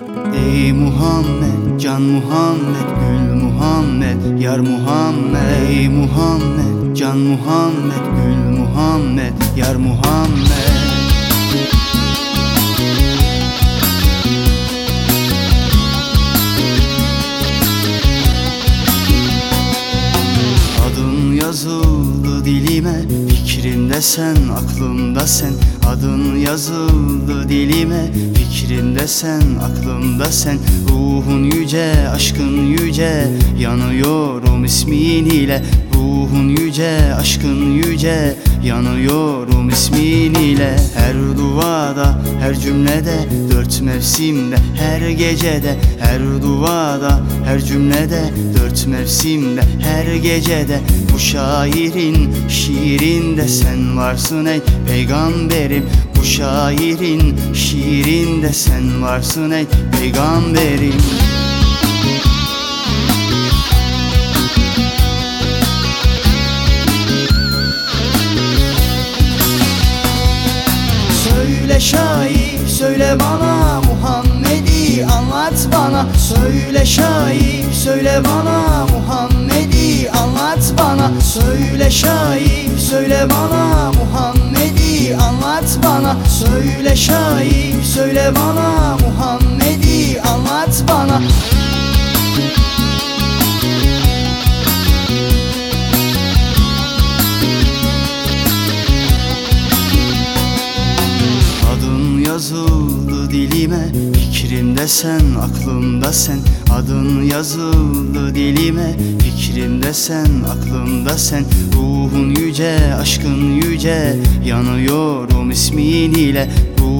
Ey Muhammed, can Muhammed, gül Muhammed, yar Muhammed. Ey Muhammed, can Muhammed, gül Muhammed, yar Muhammed. Adın yazıldı dilime Fikrimde sen, aklımda sen. Adın yazıldı dilime. Fikrimde sen, aklımda sen. Ruhun yüce, aşkın yüce. Yanıyorum ismin ile. Ruhun yüce, aşkın yüce Yanıyorum ismin ile. Her duada, her cümlede Dört mevsimde, her gecede. Her duada, her cümlede Dört mevsimde, her gecede. Bu şairin şiirinde sen varsın ey peygamberim. Bu şairin şiirinde sen varsın ey peygamberim söyle bana Muhammed'i anlat bana. Söyle şair söyle bana Muhammed'i anlat bana. Söyle şair söyle bana Muhammed'i anlat bana. Söyle şair söyle bana Muhammed'i dilime Fikrimde sen, aklımda sen. Adın yazıldı dilime Fikrimde sen, aklımda sen. Ruhun yüce, aşkın yüce Yanıyorum ismin ile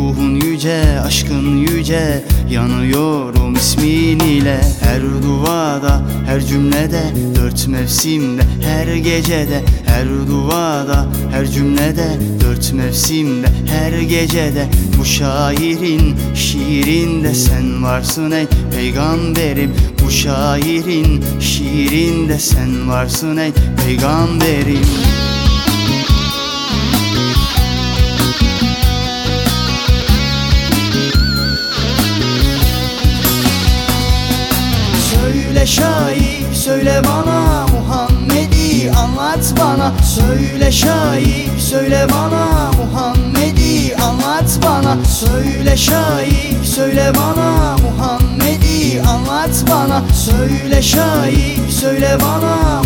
Ruhun yüce, aşkın yüce Yanıyorum ismin ile. Her duada, her cümlede Dört mevsimde, her gecede Her duada, her cümlede Dört mevsimde, her gecede Bu şairin şiirinde sen varsın ey peygamberim. Bu şairin şiirinde sen varsın ey peygamberim Söyle şair söyle bana Muhammed'i anlat bana. Söyle şair söyle bana Muhammed'i anlat bana. Söyle şair söyle bana Muhammed'i anlat bana. Söyle şair söyle bana